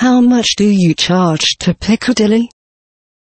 How much do you charge to Piccadilly?